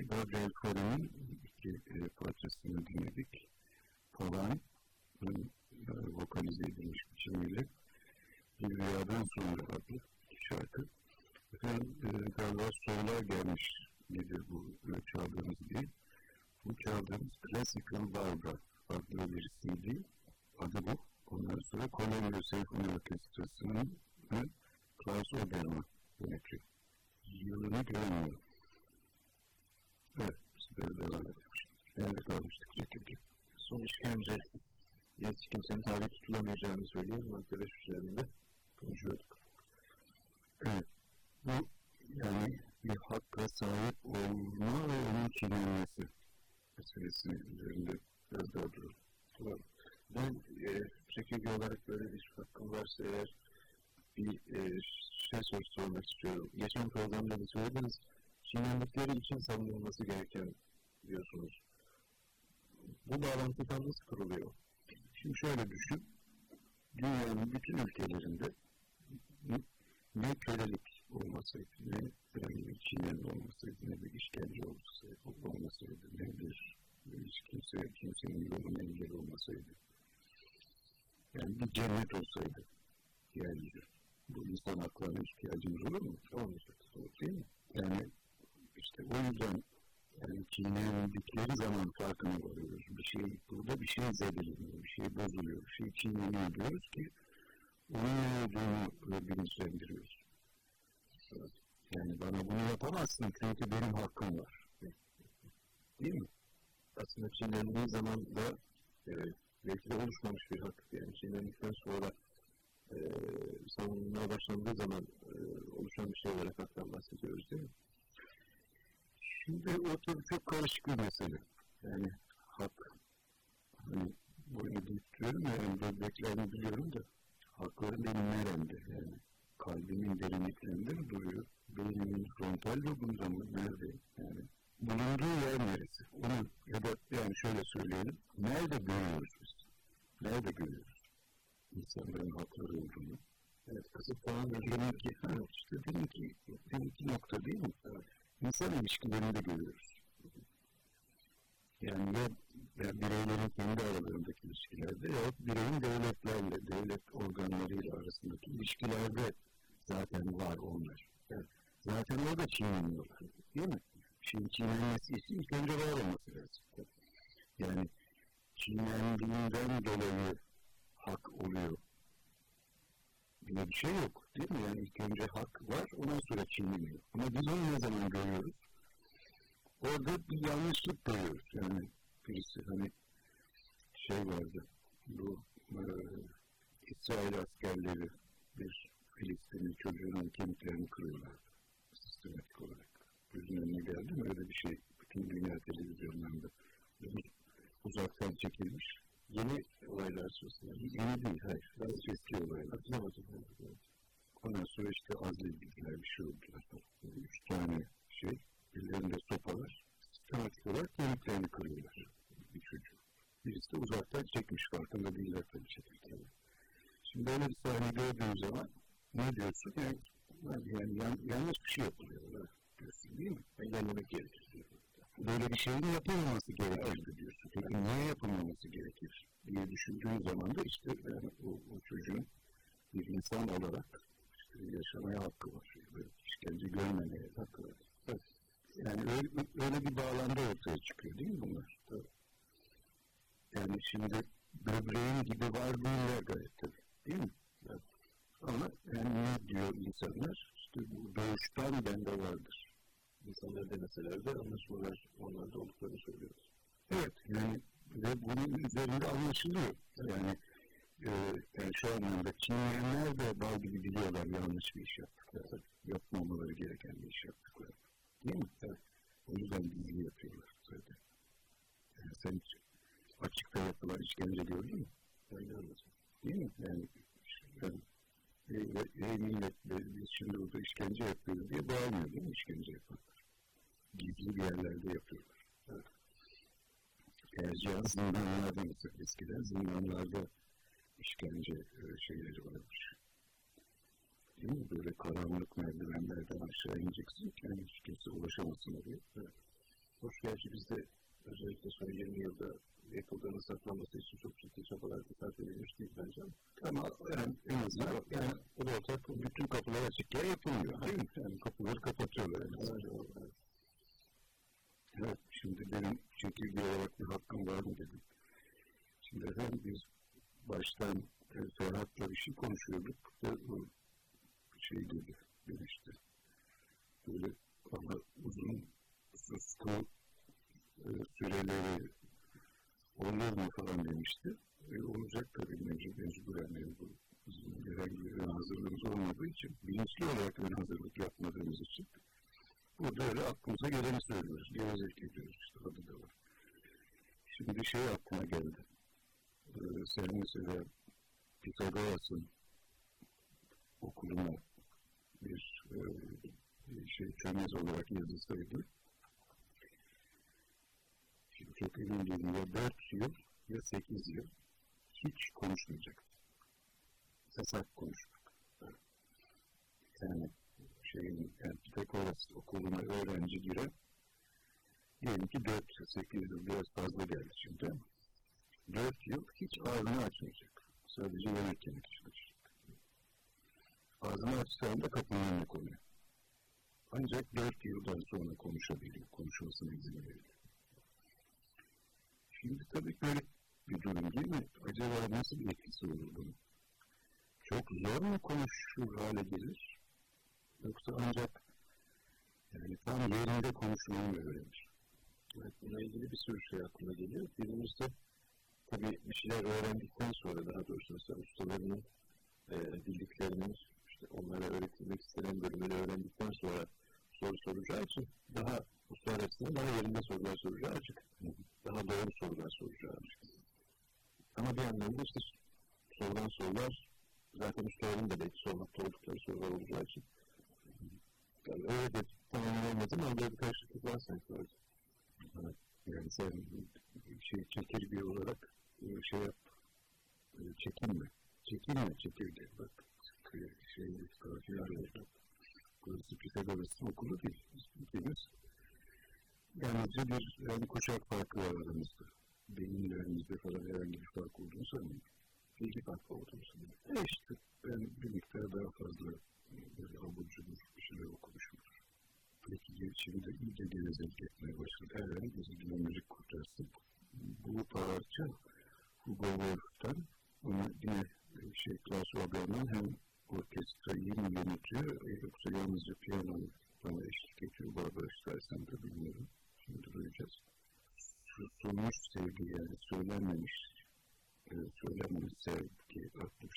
Gabriel Fauré iki e, parçasını dinledik. Pavan'ın e, vokalize edilmiş biçimiyle Bir Rüyadan Sonra adlı şarkı. Efendim e, galiba sorular gelmiş nedir bu e, çaldığımız diye. Bu çaldığımız Classical Barbara adlı bir CD. Adı bu. Ondan sonra Columbia Symphony Orkestrası'nın Klaus Obermann yönetiyor. Yılını göremiyorum. Evet, sizlere devam ediyoruz. Nerede kalmıştık Zekir'de? Son işkence. Hiç kimsenin tabi tutulamayacağını söyleyen arkadaş üzerinde konuşuyorduk. Evet, bu yani bir hakka sahip olma ve onun çiğnenmesi meselesi üzerinde biraz daha duralım. Ben e, çekirge olarak böyle bir hakkım varsa eğer bir e, şey sor sormak istiyorum. Geçen programda da söylediniz. Çiğnendikleri için savunulması gereken diyorsunuz. Bu bağlantı tam nasıl kuruluyor? Şimdi şöyle düşün. Dünyanın bütün ülkelerinde ne kölelik olmasaydı, ne yani çiğnenme olmasaydı, ne bir işkence olmasaydı, olmasaydı, ne bir hiç kimse, kimsenin yoluna engel olmasaydı. Yani bir cennet olsaydı yeryüzü. Bu insan haklarına ihtiyacımız olur mu? Olmayacak. Değil mi? Yani işte o yüzden yani çiğnendikleri zaman farkına varıyoruz. Bir şey, burada bir şey zedeleniyor, bir şey bozuluyor, bir şey çiğneniyor diyoruz ki onun ne olduğunu bilinçlendiriyoruz. Yani bana bunu yapamazsın çünkü benim hakkım var. Değil mi? Aslında çiğnendiği zaman da e, belki de oluşmamış bir hak. Yani çiğnendikten sonra e, savunmaya başlandığı zaman e, oluşan bir şey olarak haktan bahsediyoruz değil mi? Şimdi o tabii çok karışık bir mesele. Yani hak, hani böyle deyip diyorum ya, yani böbreklerini biliyorum da hakları benim neremde yani kalbimin derinliklerinde duruyor? Beynimin frontal lobunda mı? Nerede? Yani bulunduğu yer neresi? Onu ya da yani şöyle söyleyelim. Nerede görüyoruz biz? Nerede görüyoruz? İnsanların hakları olduğunu. Evet, falan deminki, ha, işte deminki, deminki nokta değil mi? Evet. İnsan ilişkilerinde görüyoruz. Yani ya, ya bireylerin kendi aralarındaki ilişkilerde ya bireyin devletlerle, devlet organlarıyla arasındaki ilişkilerde zaten var onlar. Yani zaten orada çiğneniyorlar. Değil mi? Şimdi çiğnenmesi için ilk önce var olması lazım. Yani çiğnendiğinden dolayı hak oluyor. Böyle bir şey yok. Değil mi? Yani ilk önce hak var, ondan sonra çiğneniyor. Ama biz onu ne zaman görüyoruz? Orada bir yanlışlık görüyoruz. Yani birisi hani şey vardı, bu e, İsrail askerleri bir Filistinli çocuğunun kemiklerini kırıyorlardı. Sistematik olarak. Gözün önüne geldi mi öyle bir şey. Bütün dünya televizyonlarında uzaktan çekilmiş. Yeni olaylar sırasında. Yeni değil, hayır. Daha eski olaylar. Hatırlamadım. Ondan sonra işte azli bilgiler bir şey oldular. Üç tane şey, ellerinde sopalar, sistematik olarak kemiklerini kırıyorlar bir çocuğu. Birisi de uzaktan çekmiş, farkında değiller tabii çekirken. Şimdi böyle bir sahne gördüğün zaman ne diyorsun? Yani, yani yan, yanlış bir şey yapılıyor diyorsun değil mi? Engellemek gerekir diyor. Böyle bir şeyin yapılmaması gerekir diyorsun. Peki niye yapılmaması gerekir diye düşündüğün zaman da işte yani o, o çocuğun bir insan olarak işte yaşamaya hakkı var. Böyle işkence görmemeye hakkı var. Yani öyle, öyle bir bağlamda ortaya çıkıyor değil mi bunlar? Yani şimdi böbreğin gibi var değiller gayet tabii. Değil mi? Evet. Ama yani ne diyor insanlar? İşte bu doğuştan bende vardır. İnsanlar demeseler de anlaşmalar onlarda olduklarını söylüyoruz. Evet, yani ve bunun üzerinde anlaşılıyor. Yani, e, yani şu anlamda Çinliler de bal gibi biliyorlar yanlış bir iş yaptıkları. Yapmamaları gereken bir iş yaptıkları. Değil mi? Evet. O yüzden bilgi yapıyorlar zaten. Yani sen hiç açıkta yapılan işkence gördün mü? Ben görmedim. Değil mi? Yani, yani ey, ey millet biz şimdi burada işkence yapıyoruz diye bağırmıyor değil mi işkence yapanlar? Gizli bir yerlerde yapıyorlar. Evet. Erciyan zindanlarda mesela eskiden zindanlarda işkence e, şeyleri varmış. Değil mi? Böyle karanlık merdivenlerden aşağı ineceksin ki yani hiç kimse ulaşamasın oraya. Evet. Hoş gerçi bizde özellikle son 20 yılda Apple'ların saklanması için çok ciddi çabalar dikkat edilmiş değil bence. Ama yani en azından yani o da ortak bütün kapılar açıkken yapılmıyor. Değil mi? Yani kapıları kapatıyorlar en azından. Evet. evet, şimdi benim çekirge olarak bir hakkım var mı dedim. Şimdi efendim biz baştan e, Ferhat'la bir şey konuşuyorduk. Ve o şey dedi, demişti. Böyle ama uzun susku e, süreleri olur mu falan demişti. E, olacak tabii mecbur, mecburen bu bizim herhangi bir ön hazırlığımız olmadığı için, bilinçli olarak ön hazırlık yapmadığımız için burada öyle aklımıza geleni söylüyoruz. Gevezek ediyoruz işte adı da var. Şimdi bir şey aklıma geldi. Ee, sen mesela Pitagoras'ın okuluna bir e, şey çömez olarak yazılsaydı şimdi çok emin değilim ya 4 yıl ya 8 yıl hiç konuşmayacak. Yasak konuşmak. Yani şeyin yani Pitagoras okuluna öğrenci girer diyelim ki 4 8 yıl biraz fazla geldi şimdi ama 4 yıl hiç ağzını açmayacak. Sadece yemek yemek için açacak. Ağzını açtığında kapının konuyor. Ancak 4 yıldan sonra konuşabiliyor. Konuşmasına izin veriyor. Şimdi tabii böyle bir durum değil mi? Acaba nasıl bir etkisi olur bunun? Çok zor mu konuşur hale gelir? Yoksa ancak yani tam yerinde konuşmayı mı öğrenir? Evet, buna ilgili bir sürü şey aklıma geliyor. Birincisi tabii bir şeyler öğrendikten sonra daha doğrusu mesela ustalarının e, bildiklerini işte onlara öğretilmek istenen bölümleri öğrendikten sonra soru soracağı için daha usta arasında daha yerinde sorular soracağı açık. Daha doğru sorular soracağı açık. Ama bir yandan da işte sorulan sorular zaten ustaların da belki sormakta oldukları sorular olacağı için yani öyle de tamamen olmadı ama öyle bir karşılıklık var sanki orada. Yani sen şey çekirge olarak şey yap, çekinme. Çekinme çekirge. Bak şey, kafiler oldu. Burası Pitagoras'ın okulu değil. Biz yalnızca bir yani kuşak farkı var aramızda. Beyinlerimizde falan herhangi bir fark olduğunu sanmıyorum. Bilgi farkı olduğunu sanmıyorum. E ben bir miktar daha fazla böyle abur cubur bir şeyler okumuşumdur. Peki şimdi iyice gevezelik etmeye başladı. Her an gözüne müzik kurtarsın. Bu parça Hugo Wolf'tan ama yine şey Klaus Obermann hem orkestrayı mı yönetiyor yoksa yalnızca piyano bana eşlik ediyor. Barbara Streisand da bilmiyorum. Şimdi duyacağız. Susulmuş sevgi yani söylenmemiş e, söylenmemiş sevgi adlı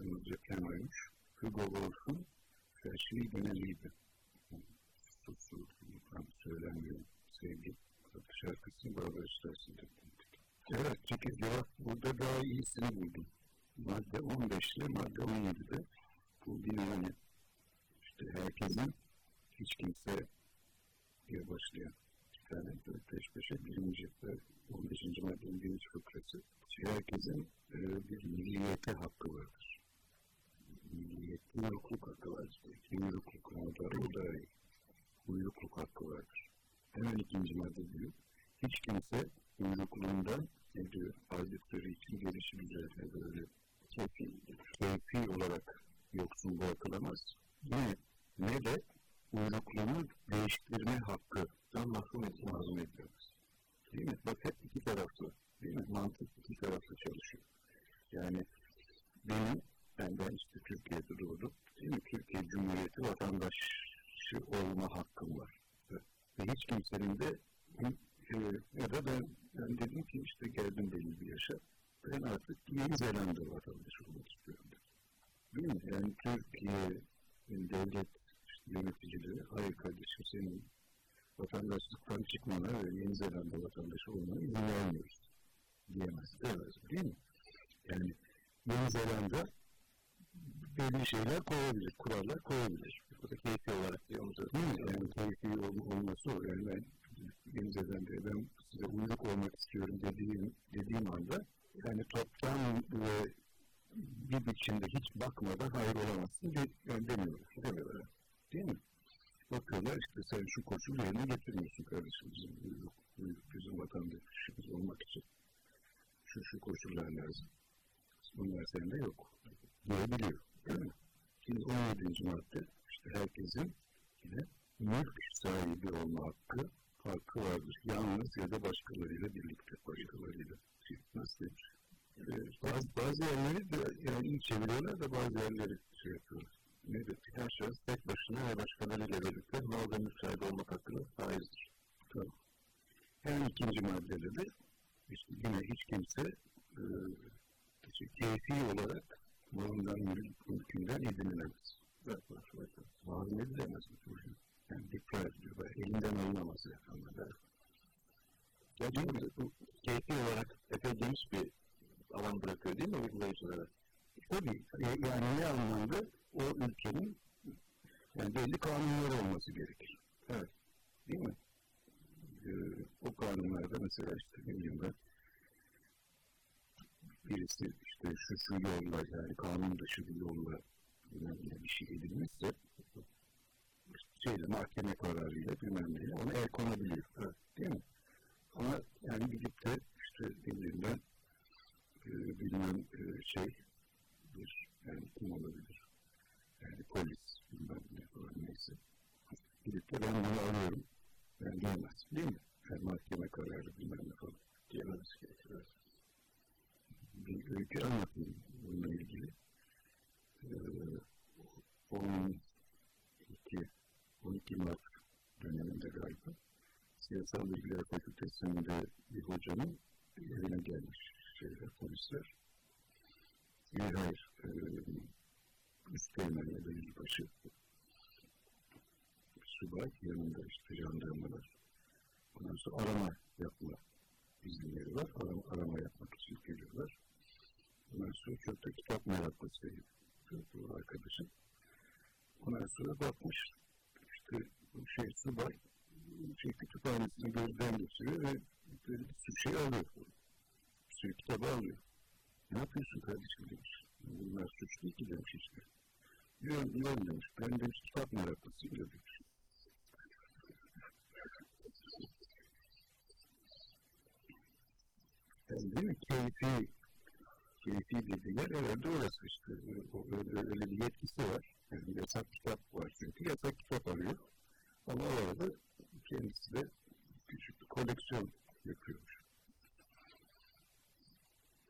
bir şarkı. Hugo Wolf'un Verschwiegene Liebe. Susuz, tam söylenmiyor sevgi adlı şarkısını Streisand'ın dinledik. Evet, çünkü cevap burada daha iyisini buldum. Madde 15 ile madde 17'de bu yine hani işte herkesin hiç kimse diye başlayan bir tane böyle peş peşe birinci ve 15. maddenin birinci fıkrası. İşte herkesin e, bir milliyete hakkı vardır. Milliyet, uyrukluk hakkı var işte. Uyrukluk, o da, o da uyrukluk hakkı vardır. Hemen ikinci madde diyor. Hiç kimse uyrukluğundan ne diyor, aldıkları için gelişi üzerine böyle keyfi, keyfi olarak yoksun bırakılamaz. Ne, ne de uyrukluğunu değiştirme hakkından mahrum etme lazım ediyoruz. Değil mi? Bak hep iki taraflı. Değil mi? Mantık iki taraflı çalışıyor. Yani benim, ben, ben işte Türkiye'de doğdum. Değil mi? Türkiye Cumhuriyeti vatandaşı olma hakkım var. Ve hiç kimsenin de e, ya da ben, ben dedim ki işte geldim belli bir yaşa. Ben Zelanda vatandaşı olmak istiyorum. Değil mi? Yani Türkiye'nin devlet işte yöneticileri hayır kardeşim senin vatandaşlıktan çıkmana ve Yeni Zelanda vatandaşı olmana izin vermiyoruz diyemez. Demez değil mi? Yani Yeni Zelanda belli şeyler koyabilir, kurallar koyabilir. Bu da keyfi olarak diyoruz. Değil mi? Yani keyfi ol, olması o. Yani ben Yeni Zelanda'ya ben size uyruk olmak istiyorum dediğim, dediğim anda bir biçimde hiç bakmadan hayır olamazsın demiyorlar. Demiyorlar. Değil mi? Bakıyorlar işte sen şu koşul yerine getirmiyorsun kardeşim bizim, bizim vatandaşımız olmak için. Şu şu koşullar lazım. Bunlar sende yok. Diyebiliyor. Değil mi? Şimdi 17. madde işte herkesin yine mülk sahibi olma hakkı hakkı vardır. Yalnız ya da başkalarıyla birlikte başkalarıyla. Nasıl denir? Ee, bazı, bazı yerleri iyi çeviriyorlar da bazı yerleri şey yapıyorlar. Nedir? Her şahıs tek başına ve başkalarıyla birlikte mal ve mülk sahibi olmak hakkına sahiptir. Tamam. Hemen ikinci maddede de işte yine hiç kimse e, işte keyfi olarak malından mülk, mülkünden edinilemez. Bak bak bak. Mazlum edilemez bu çocuğun. Yani dikkat ediyor. Böyle elinden alınamaz insanlar. Ya değil mi? Bu keyfi olarak epey geniş bir alan bırakıyor değil mi uygulayıcılara? Tabii. Yani ne anlamda o ülkenin yani belli kanunları olması gerekir. Evet. Değil mi? Ee, o kanunlarda mesela işte bileyim ben birisi işte şu şu yolla yani kanun dışı bir yolla bir şey edilmişse şeyle mahkeme kararıyla bilmem neyle ona el konabiliyor. Evet, değil mi? Ama yani gidip de işte e, bilmem e, şey bir yani kim olabilir? Yani polis bilmem ne falan neyse. Gidip de ben bunu alıyorum. Ben diyemez. Değil mi? Yani mahkeme kararı bilmem ne falan diyemez gerekiyor. Bir öykü anlatayım bununla ilgili. Ee, 12 12 Mart döneminde galiba Siyasal Bilgiler Fakültesi'nde bir hocanın evine gelmiş şeyler, polisler. E, hayır, e, üsteğmen ya da yüzbaşı subay yanında işte jandarmalar. Ondan sonra arama yapma izinleri var. Arama, arama yapmak için geliyorlar. Ondan sonra çok da kitap meraklısıydı bu arkadaşım. Ondan sonra bakmış işte şey subay şey kütüphanesini gözden geçiriyor ve bir sürü şey alıyor. Bir sürü kitabı alıyor. Ne yapıyorsun kardeşim demiş. Bunlar suç değil ki demiş işte. Yok, yok demiş. Ben demiş kitap meraklısıyım demiş. Yani değil mi? Keyfi keyfi dediği yer herhalde orası işte. Öyle, öyle bir yetkisi var. Yani yasak kitap var çünkü yasak kitap arıyor. Ama orada kendisi de küçük bir koleksiyon yapıyormuş.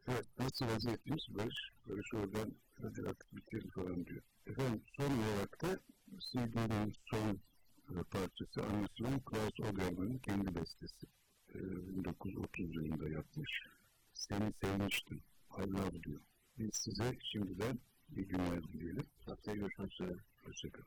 Evet, nasıl vaziyetimiz Barış? Barış oradan hadi artık bitirdi falan diyor. Efendim son olarak da CD'nin son parçası anlaşılan Klaus Ogerman'ın kendi bestesi. Ee, 1930 yılında yapmış. Seni sevmiştim. I love diyor. Biz size şimdiden iyi günler dileyelim. Haftaya görüşmek üzere. Hoşçakalın.